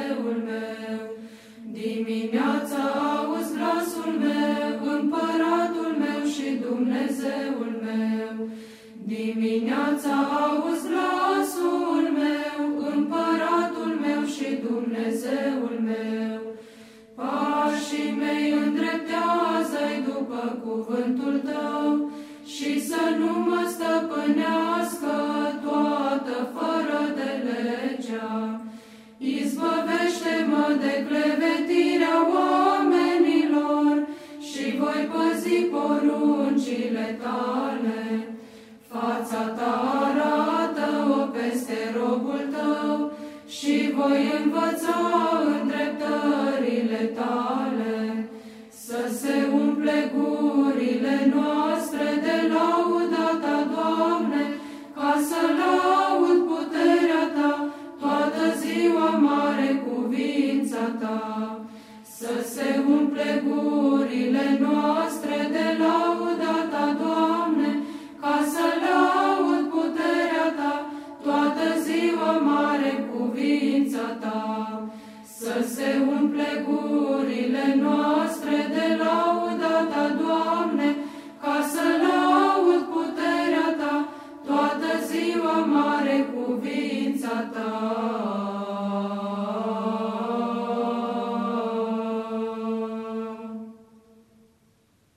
Dumnezeul meu. Dimineața auzi glasul meu, Împăratul meu și Dumnezeul meu. Dimineața auzi glasul meu, Împăratul meu și Dumnezeul meu. Pașii mei îndreptează-i după cuvântul tău și să nu mă stăpânească Izbăvește-mă de clevetirea oamenilor și voi păzi poruncile Tale. Fața Ta arată-o peste robul Tău și voi învăța îndreptările Tale. Să se umple gurile noastre de lauda Ta, Doamne, ca să ta, să se umple gurile noastre de lauda ta, Doamne, ca să laud puterea ta, toată ziua mare cuvința ta. Să se umple gurile noastre de lauda ta, Doamne, ca să laud puterea ta, toată ziua mare cuvința ta.